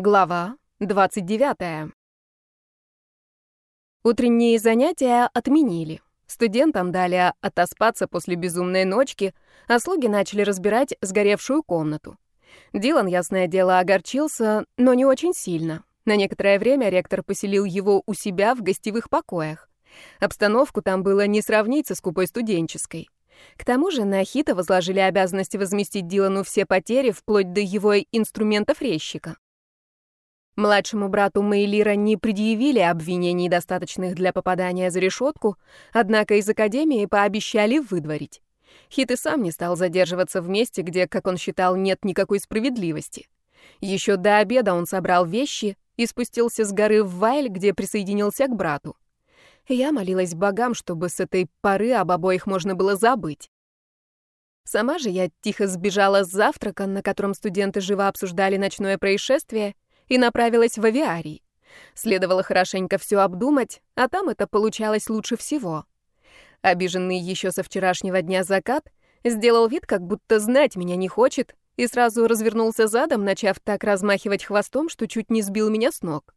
Глава 29. Утренние занятия отменили. Студентам дали отоспаться после безумной ночки, а слуги начали разбирать сгоревшую комнату. Дилан, ясное дело, огорчился, но не очень сильно. На некоторое время ректор поселил его у себя в гостевых покоях. Обстановку там было не сравнить со скупой студенческой. К тому же на Хита возложили обязанности возместить Дилану все потери, вплоть до его инструментов резчика. Младшему брату Мейлира не предъявили обвинений, достаточных для попадания за решетку, однако из академии пообещали выдворить. Хит и сам не стал задерживаться в месте, где, как он считал, нет никакой справедливости. Еще до обеда он собрал вещи и спустился с горы в Вайль, где присоединился к брату. Я молилась богам, чтобы с этой поры об обоих можно было забыть. Сама же я тихо сбежала с завтрака, на котором студенты живо обсуждали ночное происшествие, и направилась в авиарий. Следовало хорошенько все обдумать, а там это получалось лучше всего. Обиженный еще со вчерашнего дня закат сделал вид, как будто знать меня не хочет, и сразу развернулся задом, начав так размахивать хвостом, что чуть не сбил меня с ног.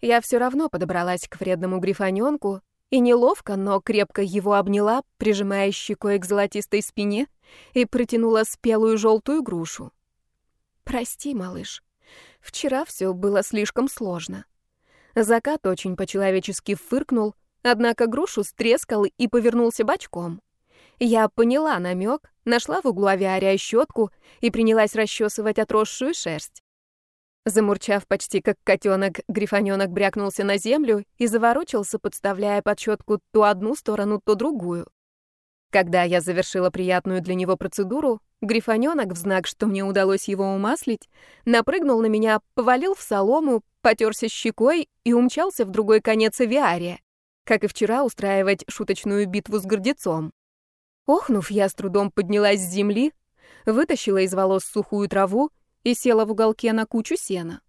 Я все равно подобралась к вредному грифоненку и неловко, но крепко его обняла, прижимая щекой к золотистой спине, и протянула спелую желтую грушу. «Прости, малыш», Вчера все было слишком сложно. Закат очень по-человечески фыркнул, однако грушу стрескал и повернулся бочком. Я поняла намек, нашла в углу авиария щетку и принялась расчесывать отросшую шерсть. Замурчав почти как котенок, грифоненок брякнулся на землю и заворочился, подставляя под щетку то одну сторону, то другую. Когда я завершила приятную для него процедуру, грифонёнок в знак, что мне удалось его умаслить, напрыгнул на меня, повалил в солому, потерся щекой и умчался в другой конец авиария, как и вчера устраивать шуточную битву с гордецом. Охнув, я с трудом поднялась с земли, вытащила из волос сухую траву и села в уголке на кучу сена.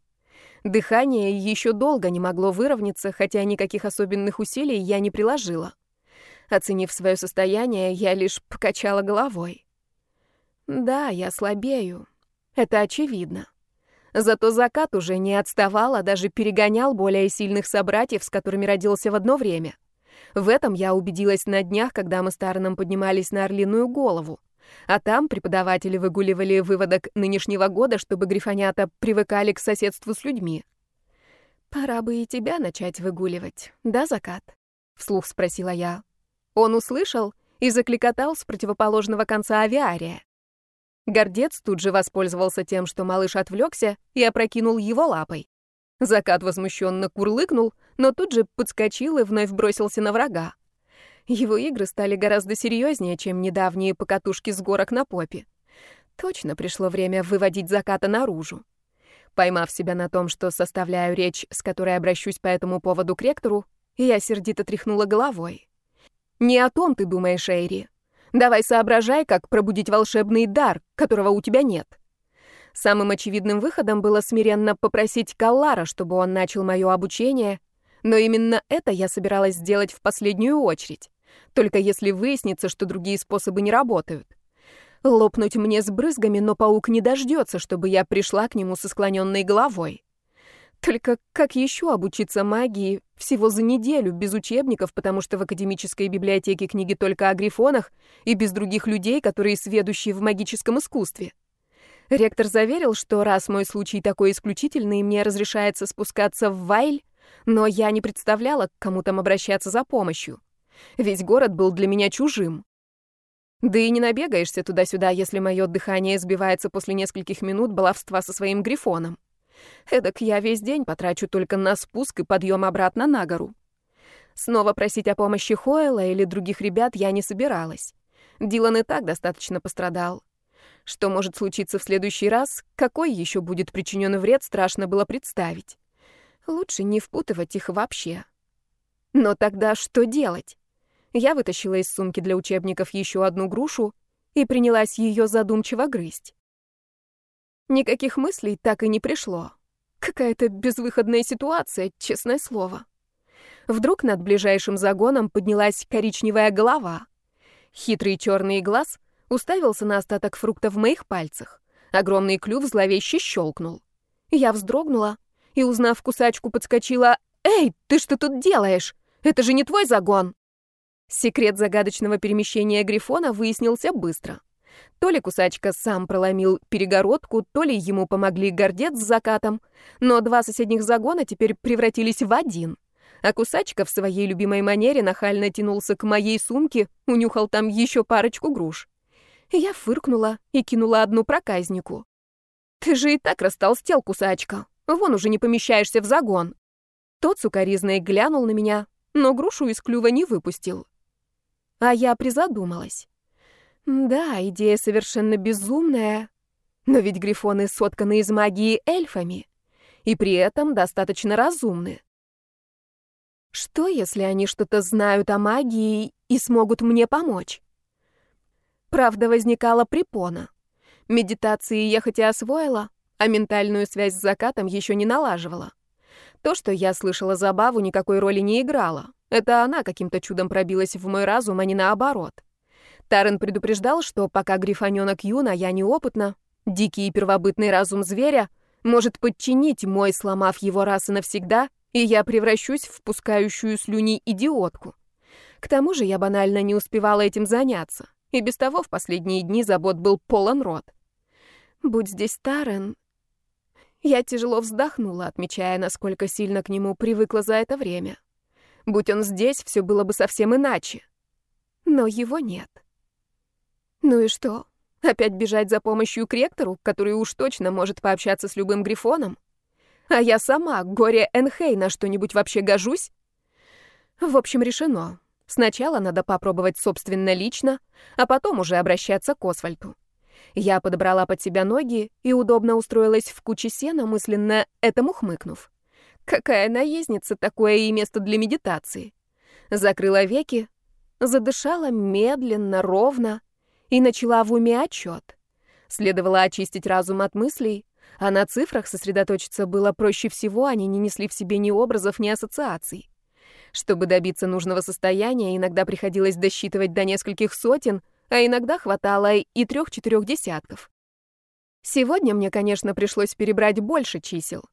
Дыхание еще долго не могло выровняться, хотя никаких особенных усилий я не приложила. Оценив свое состояние, я лишь покачала головой. Да, я слабею. Это очевидно. Зато закат уже не отставал, а даже перегонял более сильных собратьев, с которыми родился в одно время. В этом я убедилась на днях, когда мы с Тараном поднимались на Орлиную голову. А там преподаватели выгуливали выводок нынешнего года, чтобы грифонята привыкали к соседству с людьми. «Пора бы и тебя начать выгуливать, да, Закат?» — вслух спросила я. Он услышал и закликотал с противоположного конца авиария. Гордец тут же воспользовался тем, что малыш отвлекся, и опрокинул его лапой. Закат возмущенно курлыкнул, но тут же подскочил и вновь бросился на врага. Его игры стали гораздо серьезнее, чем недавние покатушки с горок на попе. Точно пришло время выводить заката наружу. Поймав себя на том, что составляю речь, с которой обращусь по этому поводу к ректору, я сердито тряхнула головой. Не о том ты думаешь, Эйри. Давай соображай, как пробудить волшебный дар, которого у тебя нет. Самым очевидным выходом было смиренно попросить Каллара, чтобы он начал мое обучение, но именно это я собиралась сделать в последнюю очередь, только если выяснится, что другие способы не работают. Лопнуть мне с брызгами, но паук не дождется, чтобы я пришла к нему со склоненной головой. Только как еще обучиться магии всего за неделю, без учебников, потому что в академической библиотеке книги только о грифонах и без других людей, которые сведущие в магическом искусстве? Ректор заверил, что раз мой случай такой исключительный, мне разрешается спускаться в Вайль, но я не представляла, к кому там обращаться за помощью. Весь город был для меня чужим. Да и не набегаешься туда-сюда, если мое дыхание сбивается после нескольких минут баловства со своим грифоном. Эдак я весь день потрачу только на спуск и подъем обратно на гору. Снова просить о помощи Хойла или других ребят я не собиралась. Дилан и так достаточно пострадал. Что может случиться в следующий раз, какой еще будет причинен вред, страшно было представить. Лучше не впутывать их вообще. Но тогда что делать? Я вытащила из сумки для учебников еще одну грушу и принялась ее задумчиво грызть. Никаких мыслей так и не пришло. Какая-то безвыходная ситуация, честное слово. Вдруг над ближайшим загоном поднялась коричневая голова. Хитрый черный глаз уставился на остаток фрукта в моих пальцах. Огромный клюв зловеще щелкнул. Я вздрогнула и, узнав кусачку, подскочила «Эй, ты что тут делаешь? Это же не твой загон!» Секрет загадочного перемещения Грифона выяснился быстро. То ли кусачка сам проломил перегородку, то ли ему помогли гордец с закатом, но два соседних загона теперь превратились в один. А кусачка в своей любимой манере нахально тянулся к моей сумке, унюхал там еще парочку груш. Я фыркнула и кинула одну проказнику. «Ты же и так растолстел, кусачка. Вон уже не помещаешься в загон». Тот сукоризный глянул на меня, но грушу из клюва не выпустил. А я призадумалась. Да, идея совершенно безумная, но ведь грифоны сотканы из магии эльфами и при этом достаточно разумны. Что, если они что-то знают о магии и смогут мне помочь? Правда, возникала препона. Медитации я хоть и освоила, а ментальную связь с закатом еще не налаживала. То, что я слышала забаву, никакой роли не играло. Это она каким-то чудом пробилась в мой разум, а не наоборот. Тарен предупреждал, что пока грифонёнок юна, я неопытна, дикий и первобытный разум зверя может подчинить мой, сломав его раз и навсегда, и я превращусь в пускающую слюни идиотку. К тому же я банально не успевала этим заняться. И без того в последние дни забот был полон рот. Будь здесь Тарен... Я тяжело вздохнула, отмечая, насколько сильно к нему привыкла за это время. Будь он здесь, все было бы совсем иначе. Но его нет. Ну и что? Опять бежать за помощью к ректору, который уж точно может пообщаться с любым грифоном? А я сама, горе Энхей, на что-нибудь вообще гожусь? В общем, решено. Сначала надо попробовать собственно лично, а потом уже обращаться к Освальту. Я подобрала под себя ноги и удобно устроилась в куче сена, мысленно этому хмыкнув. Какая наездница, такое и место для медитации. Закрыла веки, задышала медленно, ровно и начала в уме отчет. Следовало очистить разум от мыслей, а на цифрах сосредоточиться было проще всего, они не несли в себе ни образов, ни ассоциаций. Чтобы добиться нужного состояния, иногда приходилось досчитывать до нескольких сотен, а иногда хватало и трех-четырех десятков. Сегодня мне, конечно, пришлось перебрать больше чисел.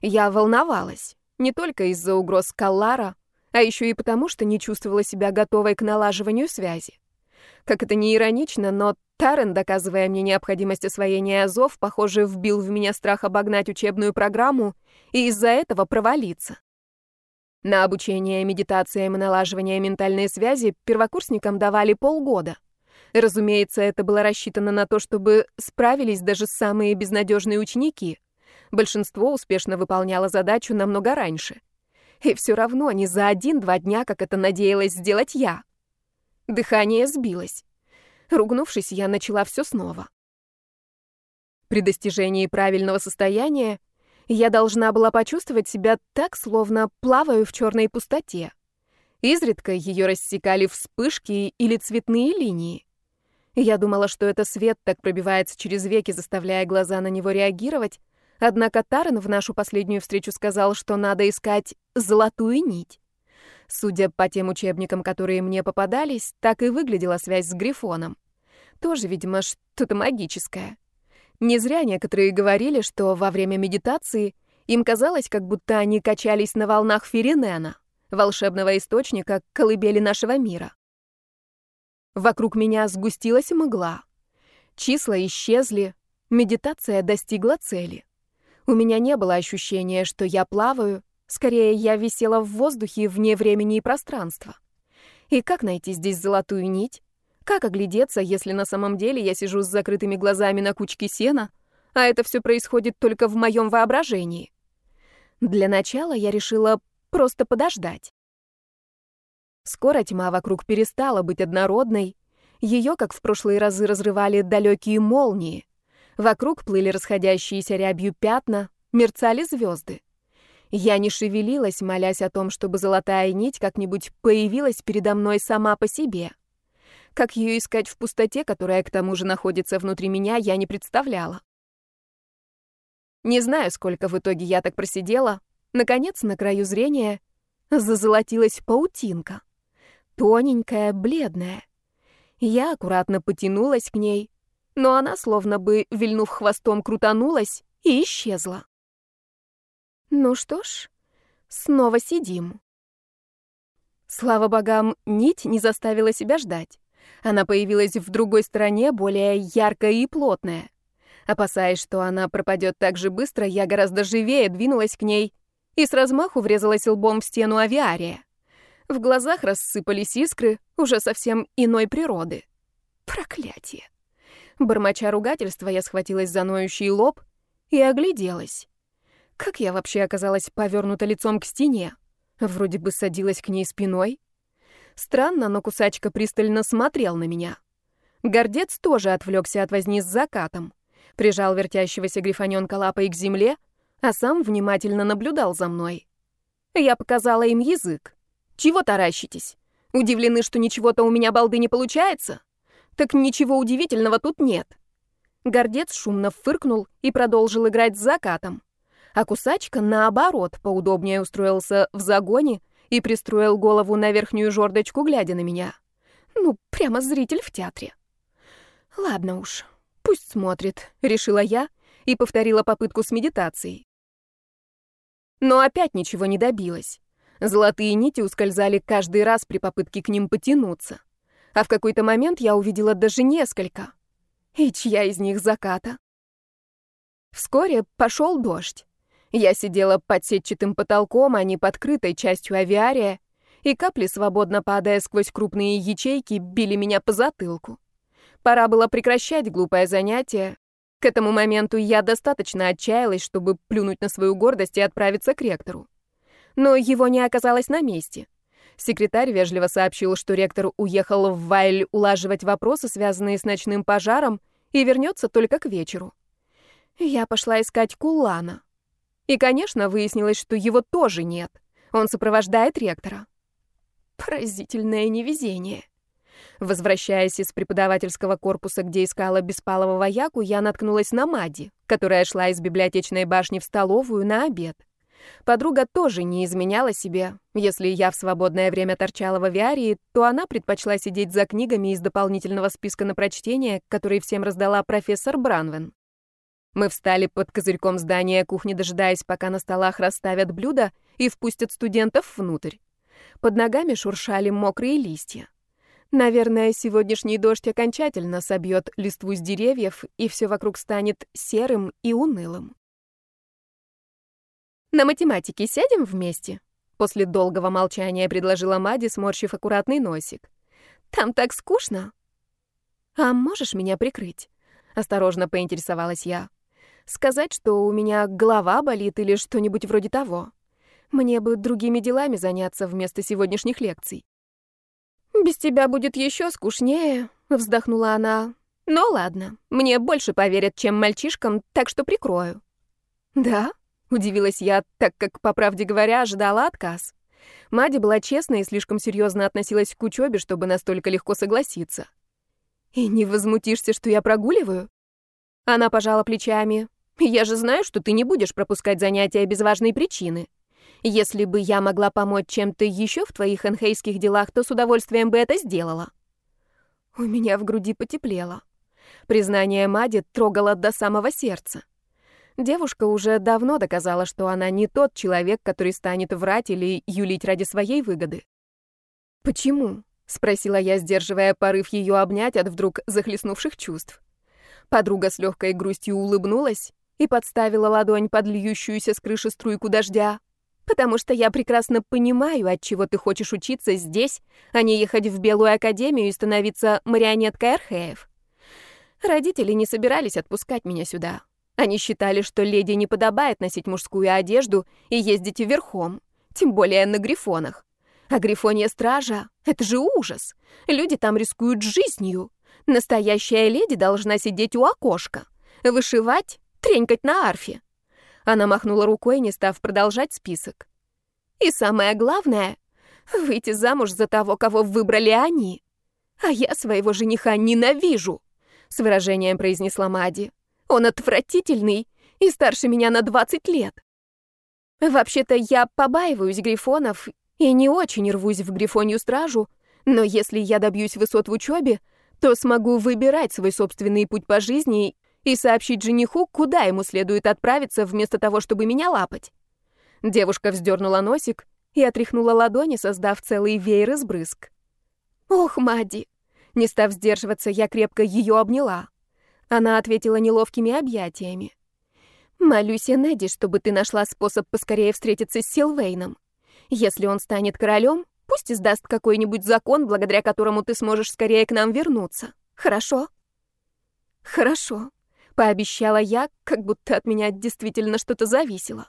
Я волновалась, не только из-за угроз Каллара, а еще и потому, что не чувствовала себя готовой к налаживанию связи. Как это не иронично, но Тарен, доказывая мне необходимость освоения азов, похоже, вбил в меня страх обогнать учебную программу и из-за этого провалиться. На обучение медитациям и налаживание ментальной связи первокурсникам давали полгода. Разумеется, это было рассчитано на то, чтобы справились даже самые безнадежные ученики. Большинство успешно выполняло задачу намного раньше. И все равно не за один-два дня, как это надеялась сделать я. Дыхание сбилось. Ругнувшись, я начала все снова. При достижении правильного состояния я должна была почувствовать себя так, словно плаваю в черной пустоте. Изредка ее рассекали вспышки или цветные линии. Я думала, что это свет так пробивается через веки, заставляя глаза на него реагировать, однако Таран в нашу последнюю встречу сказал, что надо искать золотую нить. Судя по тем учебникам, которые мне попадались, так и выглядела связь с Грифоном. Тоже, видимо, что-то магическое. Не зря некоторые говорили, что во время медитации им казалось, как будто они качались на волнах Феринена, волшебного источника колыбели нашего мира. Вокруг меня сгустилась мгла. Числа исчезли, медитация достигла цели. У меня не было ощущения, что я плаваю, скорее я висела в воздухе вне времени и пространства. И как найти здесь золотую нить? Как оглядеться, если на самом деле я сижу с закрытыми глазами на кучке сена, а это все происходит только в моем воображении? Для начала я решила просто подождать. Скоро тьма вокруг перестала быть однородной. Ее, как в прошлые разы, разрывали далекие молнии. Вокруг плыли расходящиеся рябью пятна, мерцали звезды. Я не шевелилась, молясь о том, чтобы золотая нить как-нибудь появилась передо мной сама по себе. Как ее искать в пустоте, которая к тому же находится внутри меня, я не представляла. Не знаю, сколько в итоге я так просидела. Наконец, на краю зрения зазолотилась паутинка. Тоненькая, бледная. Я аккуратно потянулась к ней, но она, словно бы, вильнув хвостом, крутанулась и исчезла. Ну что ж, снова сидим. Слава богам, нить не заставила себя ждать. Она появилась в другой стороне, более яркая и плотная. Опасаясь, что она пропадет так же быстро, я гораздо живее двинулась к ней и с размаху врезалась лбом в стену авиария. В глазах рассыпались искры уже совсем иной природы. Проклятие! Бормоча ругательства, я схватилась за ноющий лоб и огляделась. Как я вообще оказалась повернута лицом к стене? Вроде бы садилась к ней спиной. Странно, но кусачка пристально смотрел на меня. Гордец тоже отвлекся от возни с закатом. Прижал вертящегося грифонёнка лапой к земле, а сам внимательно наблюдал за мной. Я показала им язык. Чего таращитесь? Удивлены, что ничего-то у меня балды не получается? Так ничего удивительного тут нет. Гордец шумно фыркнул и продолжил играть с закатом а кусачка, наоборот, поудобнее устроился в загоне и пристроил голову на верхнюю жердочку, глядя на меня. Ну, прямо зритель в театре. Ладно уж, пусть смотрит, решила я и повторила попытку с медитацией. Но опять ничего не добилась. Золотые нити ускользали каждый раз при попытке к ним потянуться. А в какой-то момент я увидела даже несколько. И чья из них заката? Вскоре пошел дождь. Я сидела под сетчатым потолком, а не под крытой частью авиария, и капли, свободно падая сквозь крупные ячейки, били меня по затылку. Пора было прекращать глупое занятие. К этому моменту я достаточно отчаялась, чтобы плюнуть на свою гордость и отправиться к ректору. Но его не оказалось на месте. Секретарь вежливо сообщил, что ректор уехал в Вайль улаживать вопросы, связанные с ночным пожаром, и вернется только к вечеру. Я пошла искать Кулана. И, конечно, выяснилось, что его тоже нет. Он сопровождает ректора. Поразительное невезение. Возвращаясь из преподавательского корпуса, где искала беспалого вояку, я наткнулась на Мади, которая шла из библиотечной башни в столовую на обед. Подруга тоже не изменяла себе. Если я в свободное время торчала в авиарии, то она предпочла сидеть за книгами из дополнительного списка на прочтение, который всем раздала профессор Бранвен. Мы встали под козырьком здания кухни, дожидаясь, пока на столах расставят блюда и впустят студентов внутрь. Под ногами шуршали мокрые листья. Наверное, сегодняшний дождь окончательно собьет листву с деревьев, и все вокруг станет серым и унылым. «На математике сядем вместе?» После долгого молчания предложила Мади, сморщив аккуратный носик. «Там так скучно». «А можешь меня прикрыть?» — осторожно поинтересовалась я. Сказать, что у меня голова болит или что-нибудь вроде того. Мне бы другими делами заняться вместо сегодняшних лекций. «Без тебя будет еще скучнее», — вздохнула она. «Ну ладно, мне больше поверят, чем мальчишкам, так что прикрою». «Да?» — удивилась я, так как, по правде говоря, ожидала отказ. Мади была честна и слишком серьезно относилась к учебе, чтобы настолько легко согласиться. «И не возмутишься, что я прогуливаю?» Она пожала плечами. Я же знаю, что ты не будешь пропускать занятия без важной причины. Если бы я могла помочь чем-то еще в твоих энхейских делах, то с удовольствием бы это сделала. У меня в груди потеплело. Признание Мади трогало до самого сердца. Девушка уже давно доказала, что она не тот человек, который станет врать или юлить ради своей выгоды. «Почему?» — спросила я, сдерживая порыв ее обнять от вдруг захлестнувших чувств. Подруга с легкой грустью улыбнулась и подставила ладонь под льющуюся с крыши струйку дождя. «Потому что я прекрасно понимаю, от чего ты хочешь учиться здесь, а не ехать в Белую Академию и становиться марионеткой Археев. Родители не собирались отпускать меня сюда. Они считали, что леди не подобает носить мужскую одежду и ездить верхом, тем более на грифонах. А грифонья стража — это же ужас. Люди там рискуют жизнью. Настоящая леди должна сидеть у окошка, вышивать тренькать на арфе. Она махнула рукой, не став продолжать список. И самое главное — выйти замуж за того, кого выбрали они. А я своего жениха ненавижу, — с выражением произнесла Мади. Он отвратительный и старше меня на 20 лет. Вообще-то я побаиваюсь грифонов и не очень рвусь в грифонью стражу, но если я добьюсь высот в учебе, то смогу выбирать свой собственный путь по жизни и сообщить жениху, куда ему следует отправиться, вместо того, чтобы меня лапать. Девушка вздернула носик и отряхнула ладони, создав целый веер из брызг. «Ох, Мадди!» Не став сдерживаться, я крепко ее обняла. Она ответила неловкими объятиями. «Молюсь, Энеди, чтобы ты нашла способ поскорее встретиться с Силвейном. Если он станет королем, пусть издаст какой-нибудь закон, благодаря которому ты сможешь скорее к нам вернуться. Хорошо?» «Хорошо», — пообещала я, как будто от меня действительно что-то зависело.